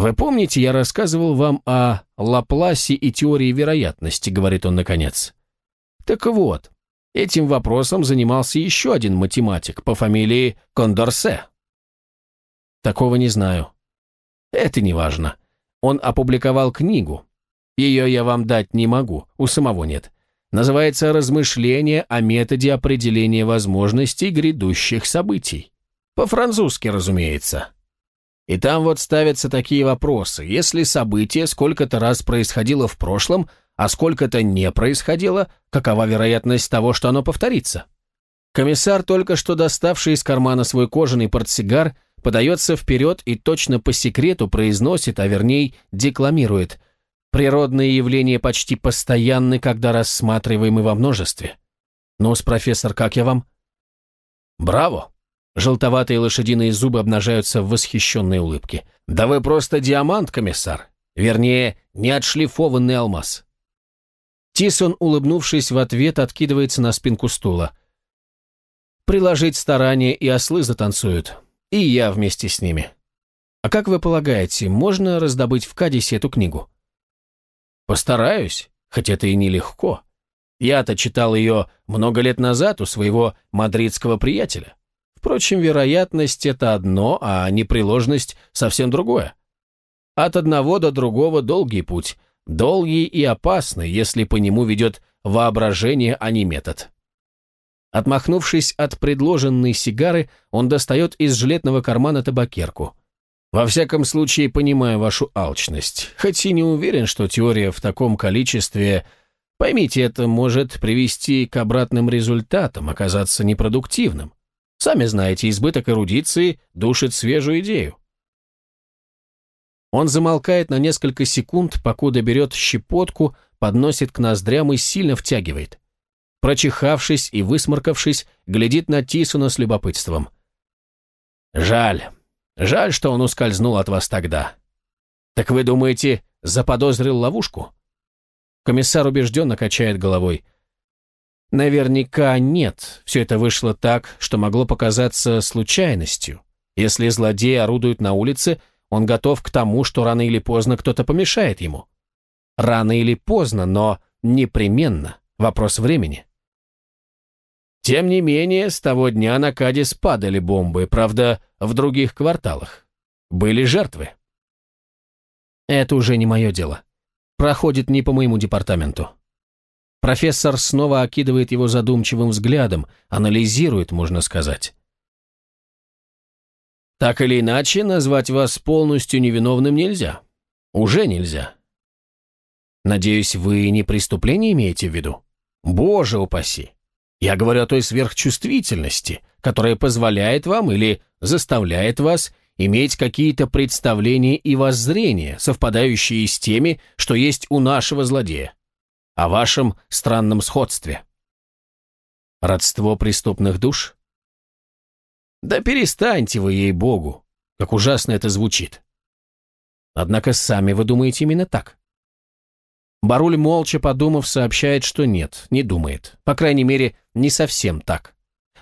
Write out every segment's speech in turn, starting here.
«Вы помните, я рассказывал вам о Лапласе и теории вероятности», — говорит он наконец. «Так вот, этим вопросом занимался еще один математик по фамилии Кондорсе». «Такого не знаю». «Это не важно. Он опубликовал книгу. Ее я вам дать не могу, у самого нет. Называется «Размышления о методе определения возможностей грядущих событий». По-французски, разумеется. И там вот ставятся такие вопросы. Если событие сколько-то раз происходило в прошлом, а сколько-то не происходило, какова вероятность того, что оно повторится? Комиссар, только что доставший из кармана свой кожаный портсигар, подается вперед и точно по секрету произносит, а вернее декламирует «Природные явления почти постоянны, когда рассматриваемы во множестве». Ну-с, профессор, как я вам? Браво! Желтоватые лошадиные зубы обнажаются в восхищенной улыбке. «Да вы просто диамант, комиссар! Вернее, неотшлифованный алмаз!» Тисон, улыбнувшись в ответ, откидывается на спинку стула. «Приложить старания, и ослы затанцуют. И я вместе с ними. А как вы полагаете, можно раздобыть в Кадисе эту книгу?» «Постараюсь, хоть это и нелегко. Я-то читал ее много лет назад у своего мадридского приятеля. Впрочем, вероятность – это одно, а непреложность – совсем другое. От одного до другого долгий путь, долгий и опасный, если по нему ведет воображение, а не метод. Отмахнувшись от предложенной сигары, он достает из жилетного кармана табакерку. Во всяком случае, понимаю вашу алчность, хоть и не уверен, что теория в таком количестве... Поймите, это может привести к обратным результатам, оказаться непродуктивным. Сами знаете, избыток эрудиции душит свежую идею. Он замолкает на несколько секунд, покуда берет щепотку, подносит к ноздрям и сильно втягивает. Прочихавшись и высморкавшись, глядит на Тисуна с любопытством. «Жаль. Жаль, что он ускользнул от вас тогда. Так вы думаете, заподозрил ловушку?» Комиссар убежденно качает головой. Наверняка нет. Все это вышло так, что могло показаться случайностью. Если злодей орудует на улице, он готов к тому, что рано или поздно кто-то помешает ему. Рано или поздно, но непременно. Вопрос времени. Тем не менее, с того дня на Кадис падали бомбы, правда, в других кварталах. Были жертвы. Это уже не мое дело. Проходит не по моему департаменту. Профессор снова окидывает его задумчивым взглядом, анализирует, можно сказать. Так или иначе, назвать вас полностью невиновным нельзя. Уже нельзя. Надеюсь, вы не преступление имеете в виду? Боже упаси! Я говорю о той сверхчувствительности, которая позволяет вам или заставляет вас иметь какие-то представления и воззрения, совпадающие с теми, что есть у нашего злодея о вашем странном сходстве. Родство преступных душ? Да перестаньте вы, ей-богу, как ужасно это звучит. Однако сами вы думаете именно так. Баруль, молча подумав, сообщает, что нет, не думает. По крайней мере, не совсем так.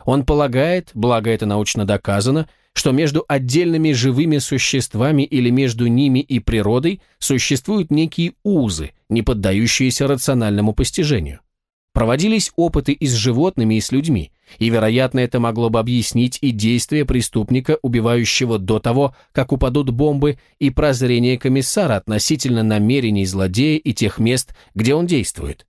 Он полагает, благо это научно доказано, что между отдельными живыми существами или между ними и природой существуют некие узы, не поддающиеся рациональному постижению. Проводились опыты и с животными, и с людьми, и, вероятно, это могло бы объяснить и действия преступника, убивающего до того, как упадут бомбы, и прозрение комиссара относительно намерений злодея и тех мест, где он действует.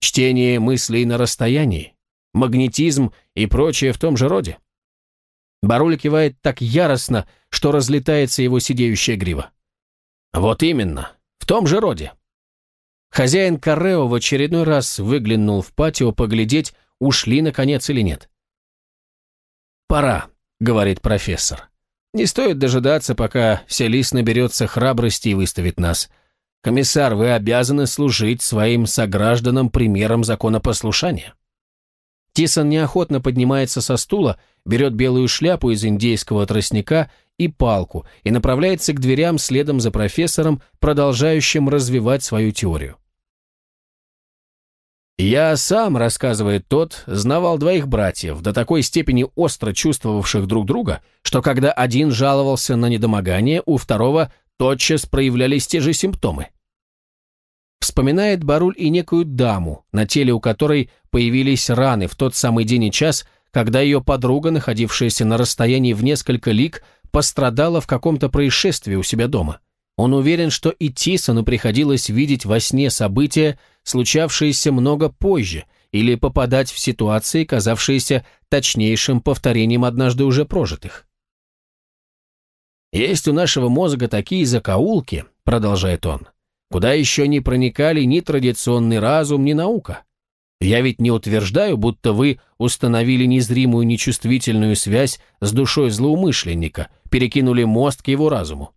Чтение мыслей на расстоянии, магнетизм и прочее в том же роде. Баруль кивает так яростно, что разлетается его сидеющая грива. Вот именно, в том же роде. Хозяин Карео в очередной раз выглянул в патио поглядеть, ушли наконец или нет. «Пора», — говорит профессор. «Не стоит дожидаться, пока Селис наберется храбрости и выставит нас. Комиссар, вы обязаны служить своим согражданам примером законопослушания». Тисон неохотно поднимается со стула, берет белую шляпу из индейского тростника и палку и направляется к дверям следом за профессором, продолжающим развивать свою теорию. Я сам, рассказывает тот, знавал двоих братьев, до такой степени остро чувствовавших друг друга, что когда один жаловался на недомогание, у второго тотчас проявлялись те же симптомы. Вспоминает Баруль и некую даму, на теле у которой появились раны в тот самый день и час, когда ее подруга, находившаяся на расстоянии в несколько лиг, пострадала в каком-то происшествии у себя дома. Он уверен, что и Тисону приходилось видеть во сне события, случавшиеся много позже, или попадать в ситуации, казавшиеся точнейшим повторением однажды уже прожитых. «Есть у нашего мозга такие закоулки», — продолжает он, «куда еще не проникали ни традиционный разум, ни наука. Я ведь не утверждаю, будто вы установили незримую нечувствительную связь с душой злоумышленника, перекинули мост к его разуму.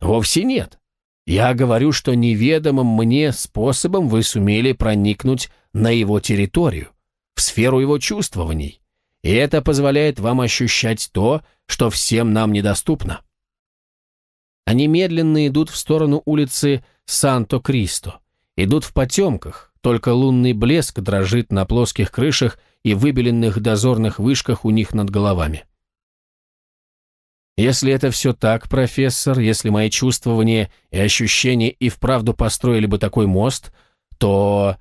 Вовсе нет. Я говорю, что неведомым мне способом вы сумели проникнуть на его территорию, в сферу его чувствований, и это позволяет вам ощущать то, что всем нам недоступно. Они медленно идут в сторону улицы Санто-Кристо, идут в потемках, только лунный блеск дрожит на плоских крышах и выбеленных дозорных вышках у них над головами. Если это все так, профессор, если мои чувствования и ощущения и вправду построили бы такой мост, то...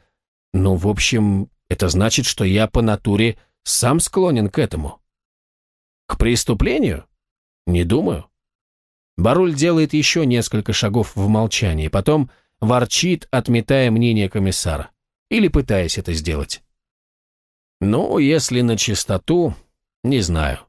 Ну, в общем, это значит, что я по натуре сам склонен к этому. К преступлению? Не думаю. Баруль делает еще несколько шагов в молчании, потом ворчит, отметая мнение комиссара. Или пытаясь это сделать. Ну, если на чистоту, не знаю.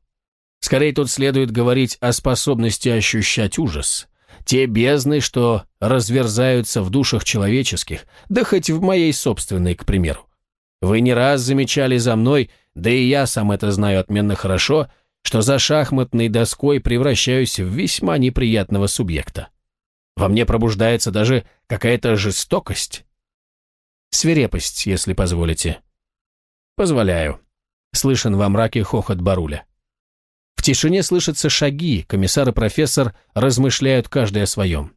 Скорее тут следует говорить о способности ощущать ужас. Те бездны, что разверзаются в душах человеческих, да хоть в моей собственной, к примеру. Вы не раз замечали за мной, да и я сам это знаю отменно хорошо, что за шахматной доской превращаюсь в весьма неприятного субъекта. Во мне пробуждается даже какая-то жестокость. Свирепость, если позволите. Позволяю. Слышен во мраке хохот Баруля. В тишине слышатся шаги, комиссар и профессор размышляют каждый о своем.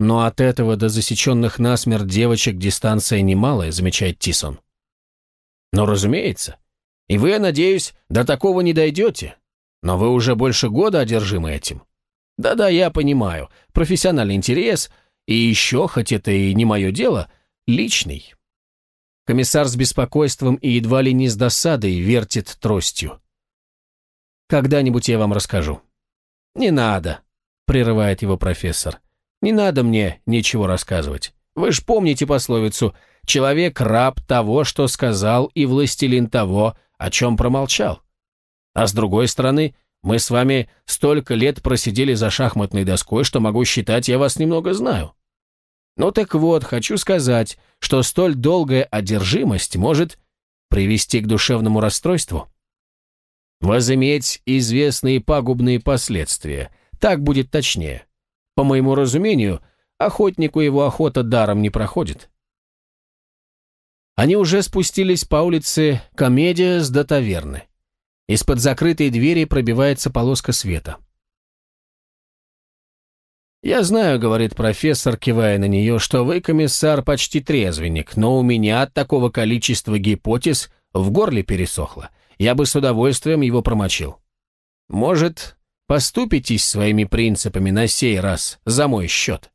Но от этого до засеченных насмерть девочек дистанция немалая, замечает Тисон. Но разумеется. И вы, я надеюсь, до такого не дойдете. Но вы уже больше года одержимы этим. Да-да, я понимаю. Профессиональный интерес, и еще, хоть это и не мое дело, личный. Комиссар с беспокойством и едва ли не с досадой вертит тростью. Когда-нибудь я вам расскажу». «Не надо», — прерывает его профессор. «Не надо мне ничего рассказывать. Вы ж помните пословицу «Человек раб того, что сказал, и властелин того, о чем промолчал». А с другой стороны, мы с вами столько лет просидели за шахматной доской, что могу считать, я вас немного знаю. Ну так вот, хочу сказать, что столь долгая одержимость может привести к душевному расстройству возыметь известные пагубные последствия. Так будет точнее. По моему разумению, охотнику его охота даром не проходит. Они уже спустились по улице Комедия до таверны. Из-под закрытой двери пробивается полоска света. «Я знаю», — говорит профессор, кивая на нее, «что вы, комиссар, почти трезвенник, но у меня от такого количества гипотез в горле пересохло я бы с удовольствием его промочил. Может, поступитесь своими принципами на сей раз, за мой счет?»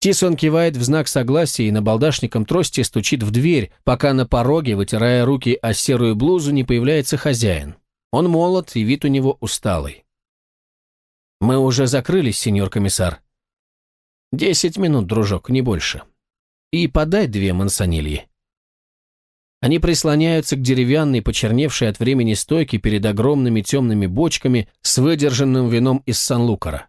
Тисон кивает в знак согласия и на балдашником трости стучит в дверь, пока на пороге, вытирая руки о серую блузу, не появляется хозяин. Он молод, и вид у него усталый. «Мы уже закрылись, сеньор комиссар». «Десять минут, дружок, не больше. И подай две мансонильи». Они прислоняются к деревянной, почерневшей от времени стойке перед огромными темными бочками с выдержанным вином из Сан-Лукара.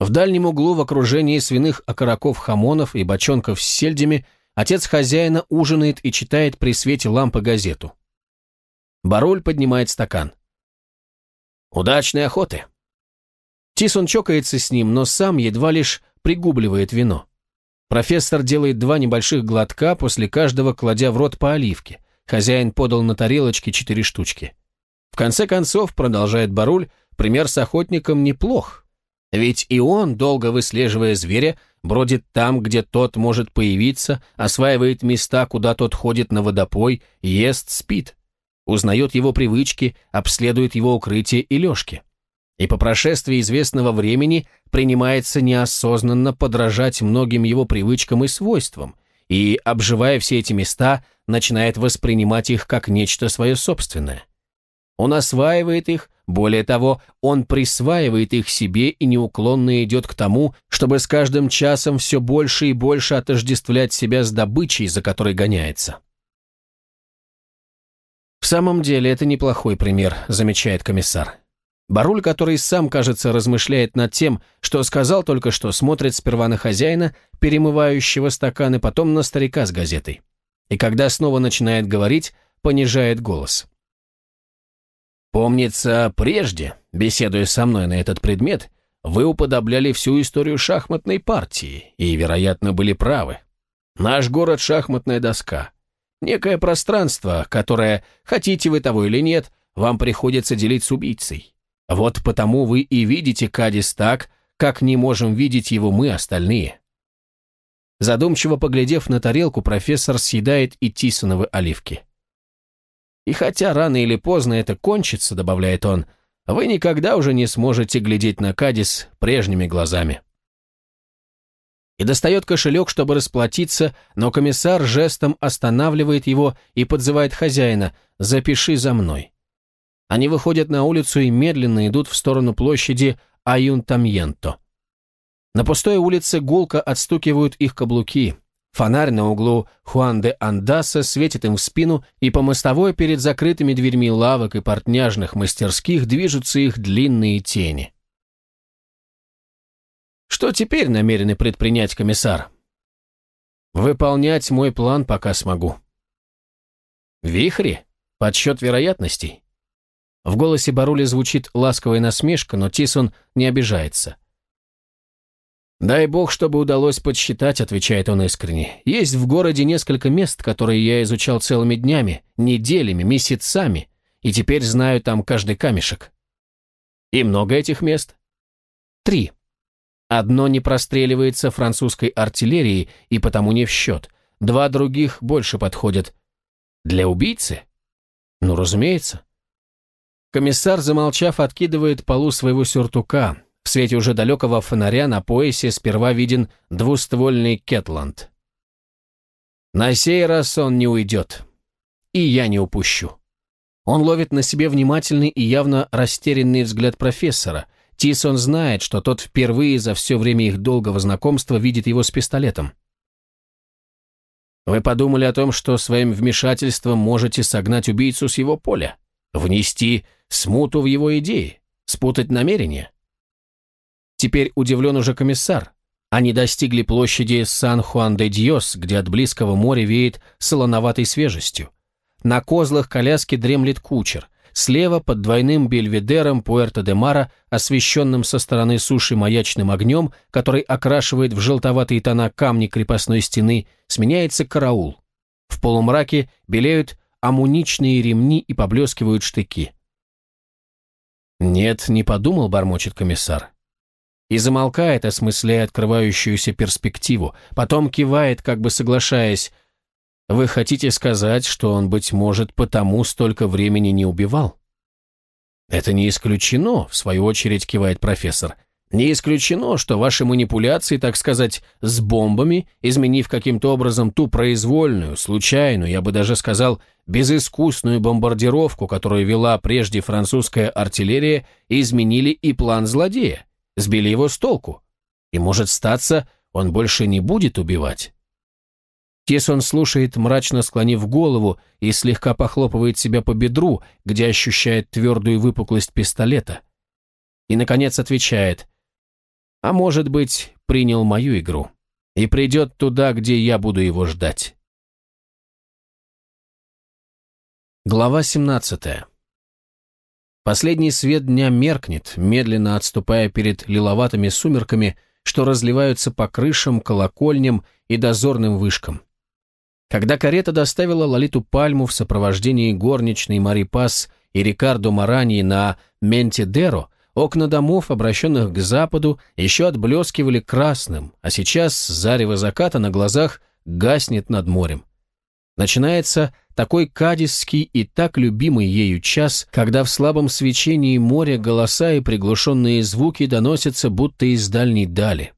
В дальнем углу в окружении свиных окороков хамонов и бочонков с сельдями отец хозяина ужинает и читает при свете лампы газету. Бароль поднимает стакан. «Удачной охоты!» Тисон чокается с ним, но сам едва лишь пригубливает вино. Профессор делает два небольших глотка, после каждого кладя в рот по оливке. Хозяин подал на тарелочке четыре штучки. В конце концов, продолжает Баруль, пример с охотником неплох. Ведь и он, долго выслеживая зверя, бродит там, где тот может появиться, осваивает места, куда тот ходит на водопой, ест, спит, узнает его привычки, обследует его укрытие и лёжки. И по прошествии известного времени принимается неосознанно подражать многим его привычкам и свойствам, и, обживая все эти места, начинает воспринимать их как нечто свое собственное. Он осваивает их, более того, он присваивает их себе и неуклонно идет к тому, чтобы с каждым часом все больше и больше отождествлять себя с добычей, за которой гоняется. В самом деле, это неплохой пример, замечает комиссар. Баруль, который сам, кажется, размышляет над тем, что сказал только что, смотрит сперва на хозяина, перемывающего стаканы, потом на старика с газетой. И когда снова начинает говорить, понижает голос. Помнится, прежде, беседуя со мной на этот предмет, вы уподобляли всю историю шахматной партии и, вероятно, были правы. Наш город — шахматная доска. Некое пространство, которое, хотите вы того или нет, вам приходится делить с убийцей. Вот потому вы и видите Кадис так, как не можем видеть его мы, остальные. Задумчиво поглядев на тарелку, профессор съедает и тисоновы оливки. И хотя рано или поздно это кончится, добавляет он, вы никогда уже не сможете глядеть на Кадис прежними глазами. И достает кошелек, чтобы расплатиться, но комиссар жестом останавливает его и подзывает хозяина «Запиши за мной». Они выходят на улицу и медленно идут в сторону площади Аюнтамьенто. На пустой улице гулко отстукивают их каблуки – Фонарь на углу Хуан де Андаса светит им в спину, и по мостовой перед закрытыми дверьми лавок и портняжных мастерских движутся их длинные тени. Что теперь намерены предпринять комиссар? Выполнять мой план пока смогу. Вихри? Подсчет вероятностей? В голосе Барули звучит ласковая насмешка, но Тисон не обижается. «Дай бог, чтобы удалось подсчитать», — отвечает он искренне. «Есть в городе несколько мест, которые я изучал целыми днями, неделями, месяцами, и теперь знаю там каждый камешек». «И много этих мест?» «Три. Одно не простреливается французской артиллерией и потому не в счет. Два других больше подходят. Для убийцы? Ну, разумеется». Комиссар, замолчав, откидывает полу своего сюртука, в свете уже далекого фонаря на поясе сперва виден двуствольный Кетланд. На сей раз он не уйдет. И я не упущу. Он ловит на себе внимательный и явно растерянный взгляд профессора. Тисон знает, что тот впервые за все время их долгого знакомства видит его с пистолетом. Вы подумали о том, что своим вмешательством можете согнать убийцу с его поля, внести смуту в его идеи, спутать намерения? Теперь удивлен уже комиссар. Они достигли площади Сан-Хуан-де-Диос, где от близкого моря веет солоноватой свежестью. На козлах коляски дремлет кучер. Слева под двойным бельведером Пуэрто-де-Мара, освещенным со стороны суши маячным огнем, который окрашивает в желтоватые тона камни крепостной стены, сменяется караул. В полумраке белеют амуничные ремни и поблескивают штыки. «Нет, не подумал», — бормочет комиссар и замолкает, осмысляя открывающуюся перспективу, потом кивает, как бы соглашаясь. «Вы хотите сказать, что он, быть может, потому столько времени не убивал?» «Это не исключено», — в свою очередь кивает профессор. «Не исключено, что ваши манипуляции, так сказать, с бомбами, изменив каким-то образом ту произвольную, случайную, я бы даже сказал, безыскусную бомбардировку, которую вела прежде французская артиллерия, изменили и план злодея, сбили его с толку. И, может статься, он больше не будет убивать. Тесон слушает, мрачно склонив голову, и слегка похлопывает себя по бедру, где ощущает твердую выпуклость пистолета. И, наконец, отвечает, «А может быть, принял мою игру и придет туда, где я буду его ждать». Глава семнадцатая. Последний свет дня меркнет, медленно отступая перед лиловатыми сумерками, что разливаются по крышам, колокольням и дозорным вышкам. Когда карета доставила Лолиту Пальму в сопровождении горничной Мари Пас и Рикардо Марани на Ментидеро, окна домов, обращенных к западу, еще отблескивали красным, а сейчас зарево заката на глазах гаснет над морем. Начинается такой кадисский и так любимый ею час, когда в слабом свечении моря голоса и приглушенные звуки доносятся будто из дальней дали.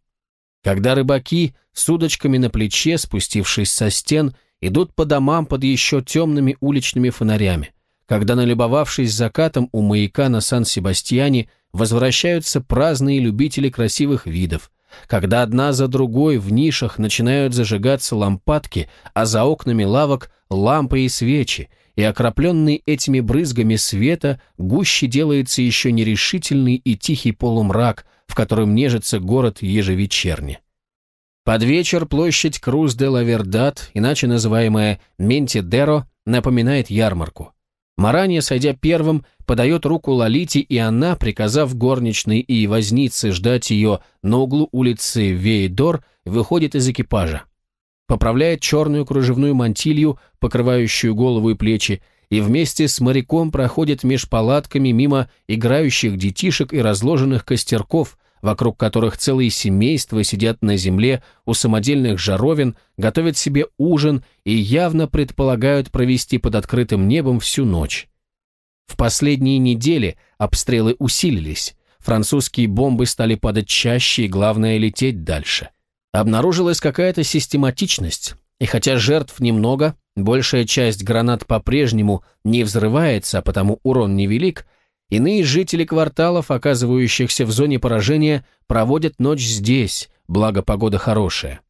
Когда рыбаки с удочками на плече, спустившись со стен, идут по домам под еще темными уличными фонарями, когда, налюбовавшись закатом у маяка на Сан-Себастьяне, возвращаются праздные любители красивых видов, когда одна за другой в нишах начинают зажигаться лампадки, а за окнами лавок лампы и свечи, и окропленный этими брызгами света гуще делается еще нерешительный и тихий полумрак, в котором нежится город ежевечерне. Под вечер площадь Круз де ла Вердат, иначе называемая Ментидеро, напоминает ярмарку. Маранья, сойдя первым, подает руку Лолите, и она, приказав горничной и вознице ждать ее на углу улицы Вейдор, выходит из экипажа. Поправляет черную кружевную мантилью, покрывающую голову и плечи, и вместе с моряком проходит меж палатками мимо играющих детишек и разложенных костерков, вокруг которых целые семейства сидят на земле у самодельных жаровин, готовят себе ужин и явно предполагают провести под открытым небом всю ночь. В последние недели обстрелы усилились, французские бомбы стали падать чаще и, главное, лететь дальше. Обнаружилась какая-то систематичность, и хотя жертв немного, большая часть гранат по-прежнему не взрывается, а потому урон невелик, Иные жители кварталов, оказывающихся в зоне поражения, проводят ночь здесь, благо погода хорошая.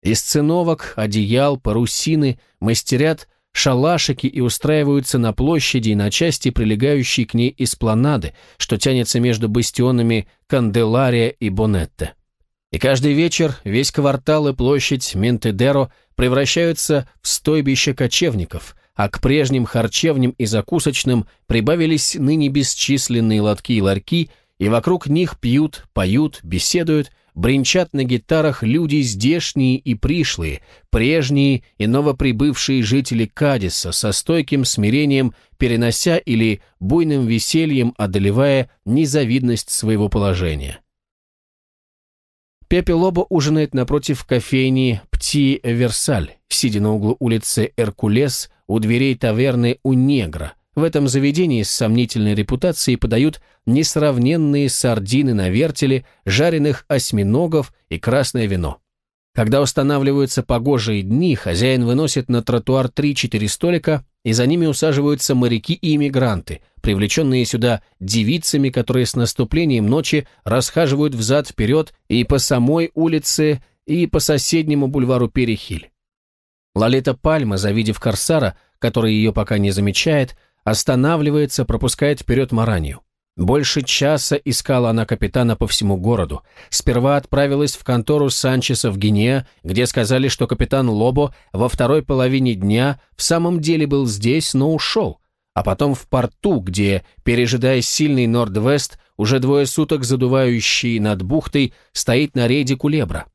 Из циновок, одеял, парусины мастерят шалашики и устраиваются на площади и на части, прилегающей к ней эспланады, что тянется между бастионами Канделария и Бонетте. И каждый вечер весь квартал и площадь Ментедеро превращаются в стойбище кочевников, а к прежним харчевням и закусочным прибавились ныне бесчисленные лотки и ларьки, и вокруг них пьют, поют, беседуют, бренчат на гитарах люди здешние и пришлые, прежние и новоприбывшие жители Кадиса со стойким смирением перенося или буйным весельем одолевая незавидность своего положения. Пепе Лобо ужинает напротив кофейни «Пти Версаль», сидя на углу улицы Эркулес у дверей таверны у негра. В этом заведении с сомнительной репутацией подают несравненные сардины на вертеле, жареных осьминогов и красное вино. Когда устанавливаются погожие дни, хозяин выносит на тротуар 3-4 столика, и за ними усаживаются моряки и иммигранты, привлеченные сюда девицами, которые с наступлением ночи расхаживают взад-вперед и по самой улице, и по соседнему бульвару Перехиль. Лолита Пальма, завидев Корсара, который ее пока не замечает, останавливается, пропускает вперед Маранью. Больше часа искала она капитана по всему городу. Сперва отправилась в контору Санчеса в Гинеа, где сказали, что капитан Лобо во второй половине дня в самом деле был здесь, но ушел. А потом в порту, где, пережидая сильный Норд-Вест, уже двое суток задувающий над бухтой, стоит на рейде Кулебра.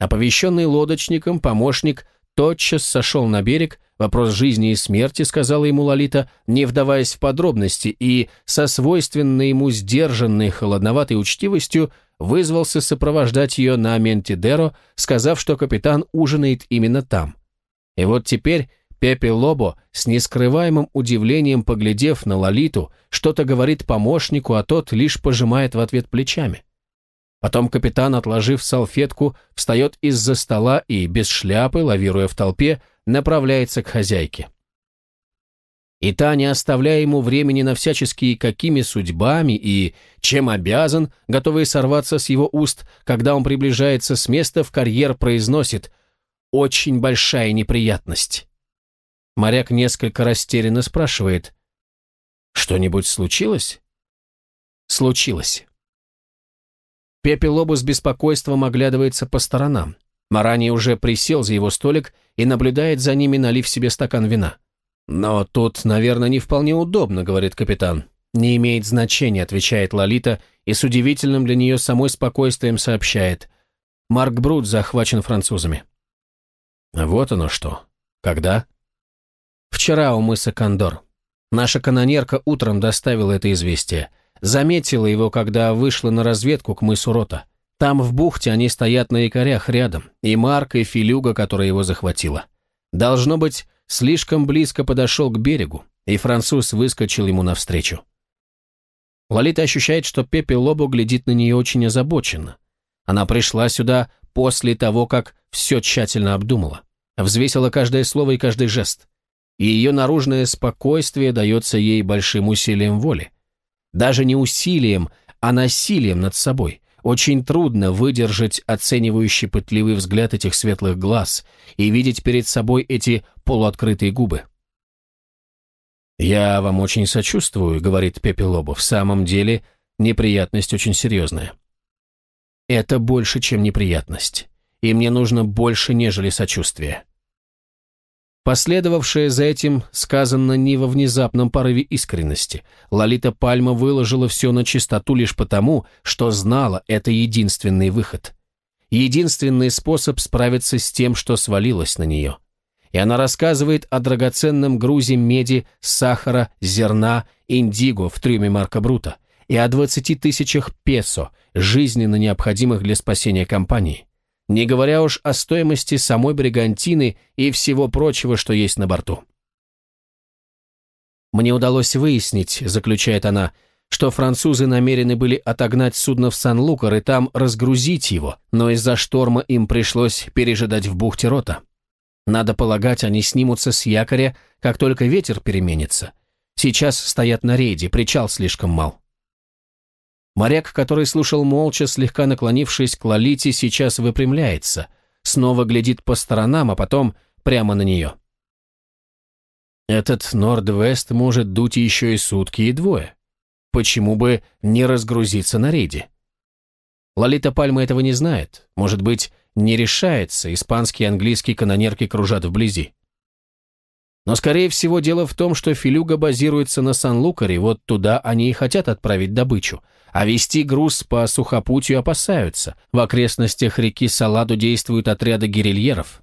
Оповещенный лодочником, помощник тотчас сошел на берег, вопрос жизни и смерти, сказала ему Лолита, не вдаваясь в подробности, и со свойственной ему сдержанной холодноватой учтивостью вызвался сопровождать ее на Ментидеро, сказав, что капитан ужинает именно там. И вот теперь Пепе Лобо, с нескрываемым удивлением поглядев на Лолиту, что-то говорит помощнику, а тот лишь пожимает в ответ плечами. Потом капитан, отложив салфетку, встает из-за стола и, без шляпы, лавируя в толпе, направляется к хозяйке. И та, не оставляя ему времени на всяческие какими судьбами и чем обязан, готовый сорваться с его уст, когда он приближается с места в карьер, произносит «Очень большая неприятность». Моряк несколько растерянно спрашивает «Что-нибудь случилось?» «Случилось». Пепе Лобу с беспокойством оглядывается по сторонам. Марани уже присел за его столик и наблюдает за ними, налив себе стакан вина. «Но тут, наверное, не вполне удобно», — говорит капитан. «Не имеет значения», — отвечает Лолита, и с удивительным для нее самой спокойствием сообщает. Марк Брут захвачен французами. Вот оно что. Когда? Вчера у мыса Кондор. Наша канонерка утром доставила это известие. Заметила его, когда вышла на разведку к мысу Рота. Там в бухте они стоят на якорях рядом, и Марк, и Филюга, которая его захватила. Должно быть, слишком близко подошел к берегу, и француз выскочил ему навстречу. Лолита ощущает, что Пепе Лобо глядит на нее очень озабоченно. Она пришла сюда после того, как все тщательно обдумала, взвесила каждое слово и каждый жест. И ее наружное спокойствие дается ей большим усилием воли. Даже не усилием, а насилием над собой. Очень трудно выдержать оценивающий пытливый взгляд этих светлых глаз и видеть перед собой эти полуоткрытые губы. «Я вам очень сочувствую», — говорит Пепелобов. «В самом деле неприятность очень серьезная». «Это больше, чем неприятность, и мне нужно больше, нежели сочувствие». Последовавшее за этим сказано не во внезапном порыве искренности. Лолита Пальма выложила все на чистоту лишь потому, что знала, это единственный выход. Единственный способ справиться с тем, что свалилось на нее. И она рассказывает о драгоценном грузе меди, сахара, зерна, индиго в трюме Марка Брута и о 20 тысячах песо, жизненно необходимых для спасения компании не говоря уж о стоимости самой бригантины и всего прочего, что есть на борту. «Мне удалось выяснить», — заключает она, что французы намерены были отогнать судно в Сан-Лукар и там разгрузить его, но из-за шторма им пришлось пережидать в бухте Рота. Надо полагать, они снимутся с якоря, как только ветер переменится. Сейчас стоят на рейде, причал слишком мал. Моряк, который слушал молча, слегка наклонившись к Лолите, сейчас выпрямляется, снова глядит по сторонам, а потом прямо на нее. Этот Норд-Вест может дуть еще и сутки, и двое. Почему бы не разгрузиться на рейде? Лолита Пальма этого не знает, может быть, не решается, испанские и английские канонерки кружат вблизи. Но, скорее всего, дело в том, что Филюга базируется на Сан-Лукаре, вот туда они и хотят отправить добычу. А вести груз по сухопутью опасаются. В окрестностях реки Саладу действуют отряды гирильеров.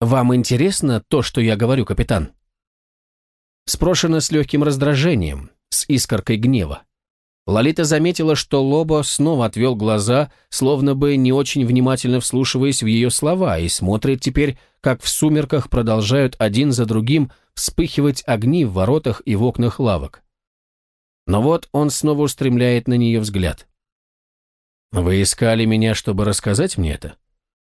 «Вам интересно то, что я говорю, капитан?» Спрошено с легким раздражением, с искоркой гнева. Лолита заметила, что Лобо снова отвел глаза, словно бы не очень внимательно вслушиваясь в ее слова, и смотрит теперь, как в сумерках продолжают один за другим вспыхивать огни в воротах и в окнах лавок. Но вот он снова устремляет на нее взгляд. «Вы искали меня, чтобы рассказать мне это?»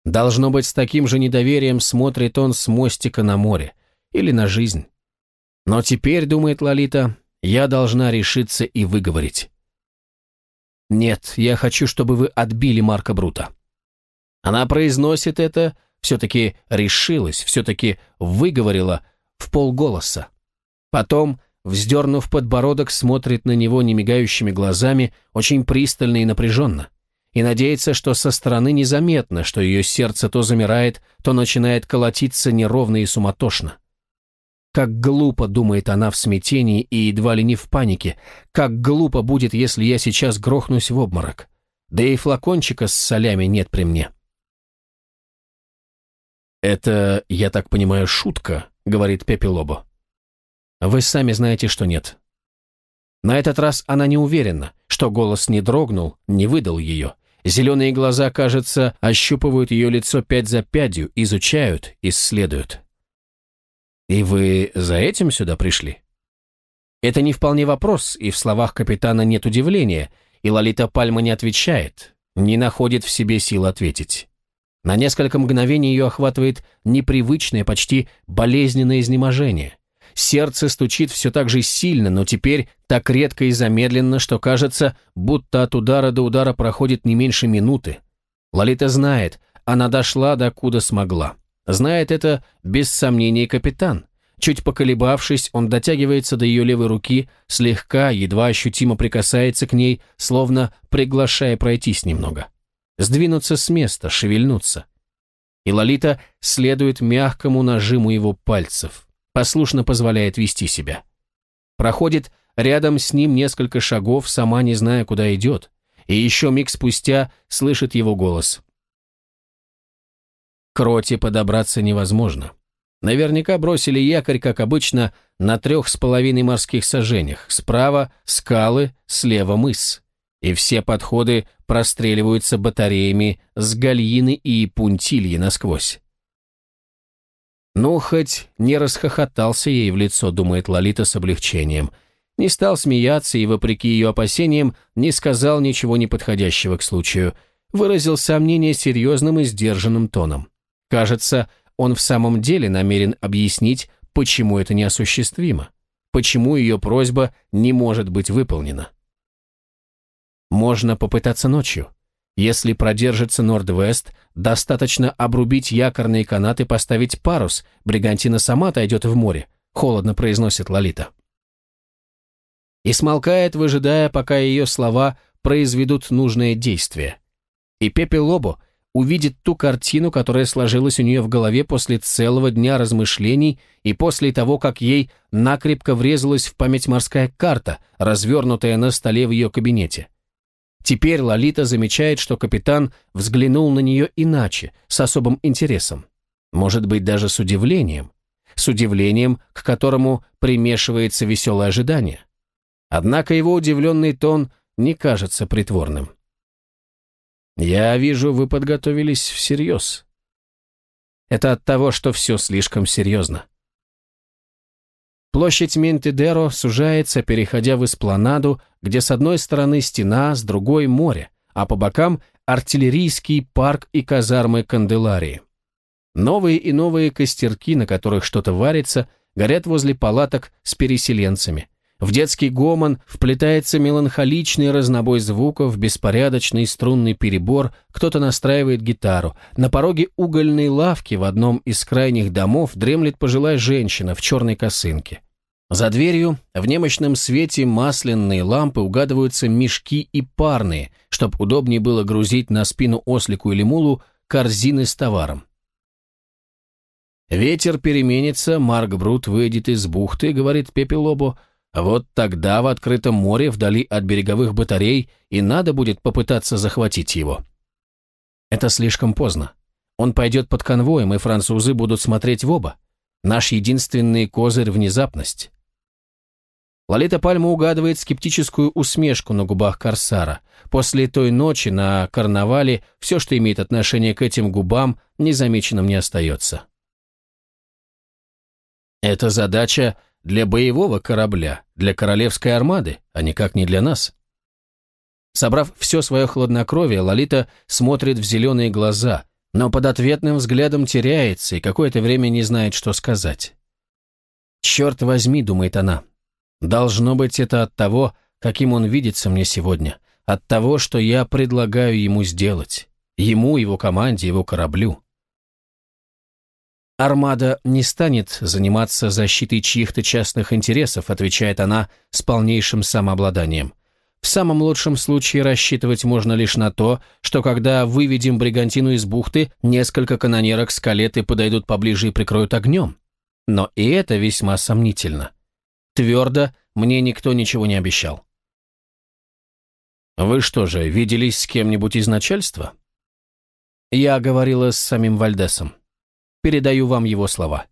Должно быть, с таким же недоверием смотрит он с мостика на море или на жизнь. Но теперь, думает Лолита, я должна решиться и выговорить. «Нет, я хочу, чтобы вы отбили Марка Брута». Она произносит это, все-таки решилась, все-таки выговорила в полголоса. Потом вздернув подбородок, смотрит на него немигающими глазами, очень пристально и напряженно, и надеется, что со стороны незаметно, что ее сердце то замирает, то начинает колотиться неровно и суматошно. Как глупо, думает она в смятении и едва ли не в панике, как глупо будет, если я сейчас грохнусь в обморок. Да и флакончика с солями нет при мне. «Это, я так понимаю, шутка», — говорит Пепелобо. Вы сами знаете, что нет. На этот раз она не уверена, что голос не дрогнул, не выдал ее. Зеленые глаза, кажется, ощупывают ее лицо пять за пятью, изучают, исследуют. «И вы за этим сюда пришли?» Это не вполне вопрос, и в словах капитана нет удивления, и Лолита Пальма не отвечает, не находит в себе сил ответить. На несколько мгновений ее охватывает непривычное, почти болезненное изнеможение. Сердце стучит все так же сильно, но теперь так редко и замедленно, что кажется, будто от удара до удара проходит не меньше минуты. Лолита знает, она дошла до куда смогла. Знает это без сомнений капитан. Чуть поколебавшись, он дотягивается до ее левой руки, слегка, едва ощутимо прикасается к ней, словно приглашая пройтись немного. Сдвинуться с места, шевельнуться. И Лолита следует мягкому нажиму его пальцев послушно позволяет вести себя. Проходит рядом с ним несколько шагов, сама не зная, куда идет, и еще миг спустя слышит его голос. К роте подобраться невозможно. Наверняка бросили якорь, как обычно, на трех с половиной морских сажениях. Справа – скалы, слева – мыс. И все подходы простреливаются батареями с гальины и пунтильи насквозь. Ну, хоть не расхохотался ей в лицо, думает Лолита с облегчением. Не стал смеяться и, вопреки ее опасениям, не сказал ничего неподходящего к случаю. Выразил сомнение серьезным и сдержанным тоном. Кажется, он в самом деле намерен объяснить, почему это неосуществимо, почему ее просьба не может быть выполнена. Можно попытаться ночью. Если продержится Норд-Вест, достаточно обрубить якорные канаты и поставить парус, бригантина сама отойдет в море, холодно произносит Лолита. И смолкает, выжидая, пока ее слова произведут нужное действие. И Пепе Лобо – увидит ту картину, которая сложилась у нее в голове после целого дня размышлений и после того, как ей накрепко врезалась в память морская карта, развернутая на столе в ее кабинете. Теперь Лолита замечает, что капитан взглянул на нее иначе, с особым интересом. Может быть, даже с удивлением. С удивлением, к которому примешивается веселое ожидание. Однако его удивленный тон не кажется притворным. «Я вижу, вы подготовились всерьез». «Это от того, что все слишком серьезно». Площадь Ментидеро сужается, переходя в эспланаду, где с одной стороны стена, с другой море, а по бокам артиллерийский парк и казармы Канделарии. Новые и новые костерки, на которых что-то варится, горят возле палаток с переселенцами. В детский гомон вплетается меланхоличный разнобой звуков, беспорядочный струнный перебор, кто-то настраивает гитару. На пороге угольной лавки в одном из крайних домов дремлет пожилая женщина в черной косынке. За дверью в немощном свете масляные лампы угадываются мешки и парные, чтобы удобнее было грузить на спину ослику или мулу корзины с товаром. Ветер переменится, Марк Брут выйдет из бухты, говорит Пепелобо, — вот тогда в открытом море, вдали от береговых батарей, и надо будет попытаться захватить его. Это слишком поздно. Он пойдет под конвоем, и французы будут смотреть в оба. Наш единственный козырь — внезапность. Лолита Пальма угадывает скептическую усмешку на губах Корсара. После той ночи на карнавале все, что имеет отношение к этим губам, незамеченным не остается. Эта задача для боевого корабля, для королевской армады, а никак не для нас. Собрав все свое хладнокровие, Лолита смотрит в зеленые глаза, но под ответным взглядом теряется и какое-то время не знает, что сказать. «Черт возьми», — думает она, — «должно быть это от того, каким он видится мне сегодня, от того, что я предлагаю ему сделать, ему, его команде, его кораблю». «Армада не станет заниматься защитой чьих-то частных интересов», отвечает она с полнейшим самообладанием. «В самом лучшем случае рассчитывать можно лишь на то, что когда выведем бригантину из бухты, несколько канонерок с калеты подойдут поближе и прикроют огнем. Но и это весьма сомнительно. Твердо мне никто ничего не обещал». «Вы что же, виделись с кем-нибудь из начальства?» «Я говорила с самим Вальдесом». Передаю вам его слова.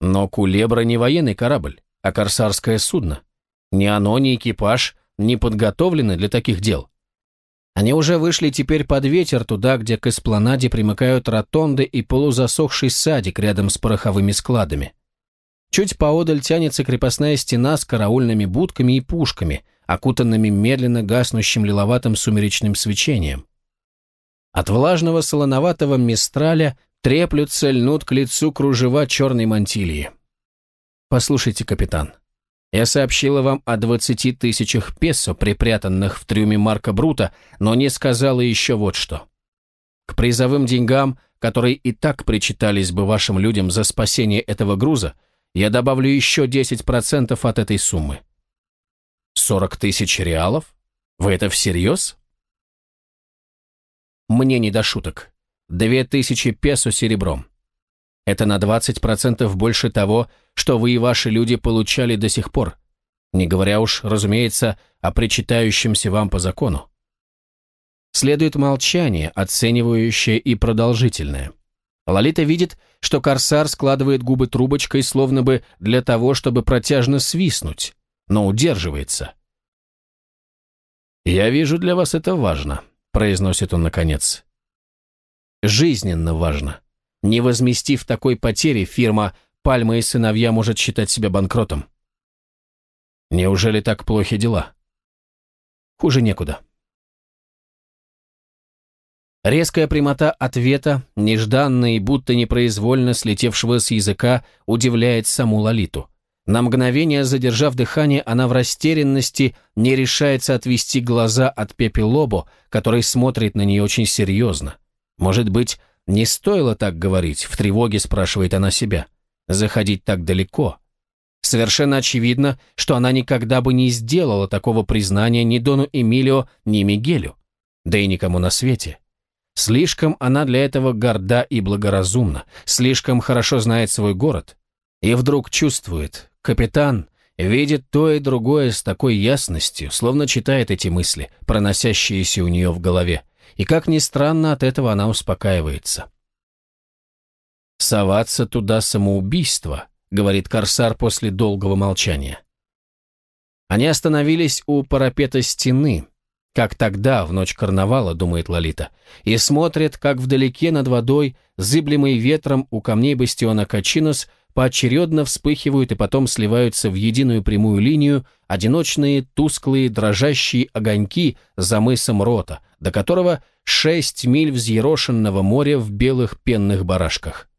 Но Кулебра не военный корабль, а корсарское судно. Ни оно, ни экипаж не подготовлены для таких дел. Они уже вышли теперь под ветер туда, где к эспланаде примыкают ротонды и полузасохший садик рядом с пороховыми складами. Чуть поодаль тянется крепостная стена с караульными будками и пушками, окутанными медленно гаснущим лиловатым сумеречным свечением. От влажного солоноватого мистраля треплются, льнут к лицу кружева черной мантилии. Послушайте, капитан, я сообщила вам о двадцати тысячах песо, припрятанных в трюме Марка Брута, но не сказала еще вот что. К призовым деньгам, которые и так причитались бы вашим людям за спасение этого груза, я добавлю еще 10% от этой суммы. 40 тысяч реалов? Вы это всерьез? Мне не до шуток. Две тысячи песо серебром. Это на 20% больше того, что вы и ваши люди получали до сих пор, не говоря уж, разумеется, о причитающемся вам по закону. Следует молчание, оценивающее и продолжительное. Лолита видит, что корсар складывает губы трубочкой, словно бы для того, чтобы протяжно свистнуть, но удерживается. «Я вижу, для вас это важно», — произносит он наконец. «Жизненно важно. Не возместив такой потери, фирма «Пальма и сыновья» может считать себя банкротом». Неужели так плохи дела? Хуже некуда. Резкая прямота ответа, нежданно и будто непроизвольно слетевшего с языка, удивляет саму Лолиту. На мгновение, задержав дыхание, она в растерянности не решается отвести глаза от Пепи Лобо, который смотрит на нее очень серьезно. Может быть, не стоило так говорить, в тревоге спрашивает она себя. Заходить так далеко. Совершенно очевидно, что она никогда бы не сделала такого признания ни Дону Эмилио, ни Мигелю, да и никому на свете. Слишком она для этого горда и благоразумна, слишком хорошо знает свой город. И вдруг чувствует, капитан видит то и другое с такой ясностью, словно читает эти мысли, проносящиеся у нее в голове. И как ни странно, от этого она успокаивается. «Соваться туда самоубийство», — говорит Корсар после долгого молчания. Они остановились у парапета стены, как тогда, в ночь карнавала, думает Лолита, и смотрит, как вдалеке над водой, зыблемый ветром у камней бастиона Качинос, поочередно вспыхивают и потом сливаются в единую прямую линию одиночные тусклые дрожащие огоньки за мысом Рота, до которого шесть миль взъерошенного моря в белых пенных барашках.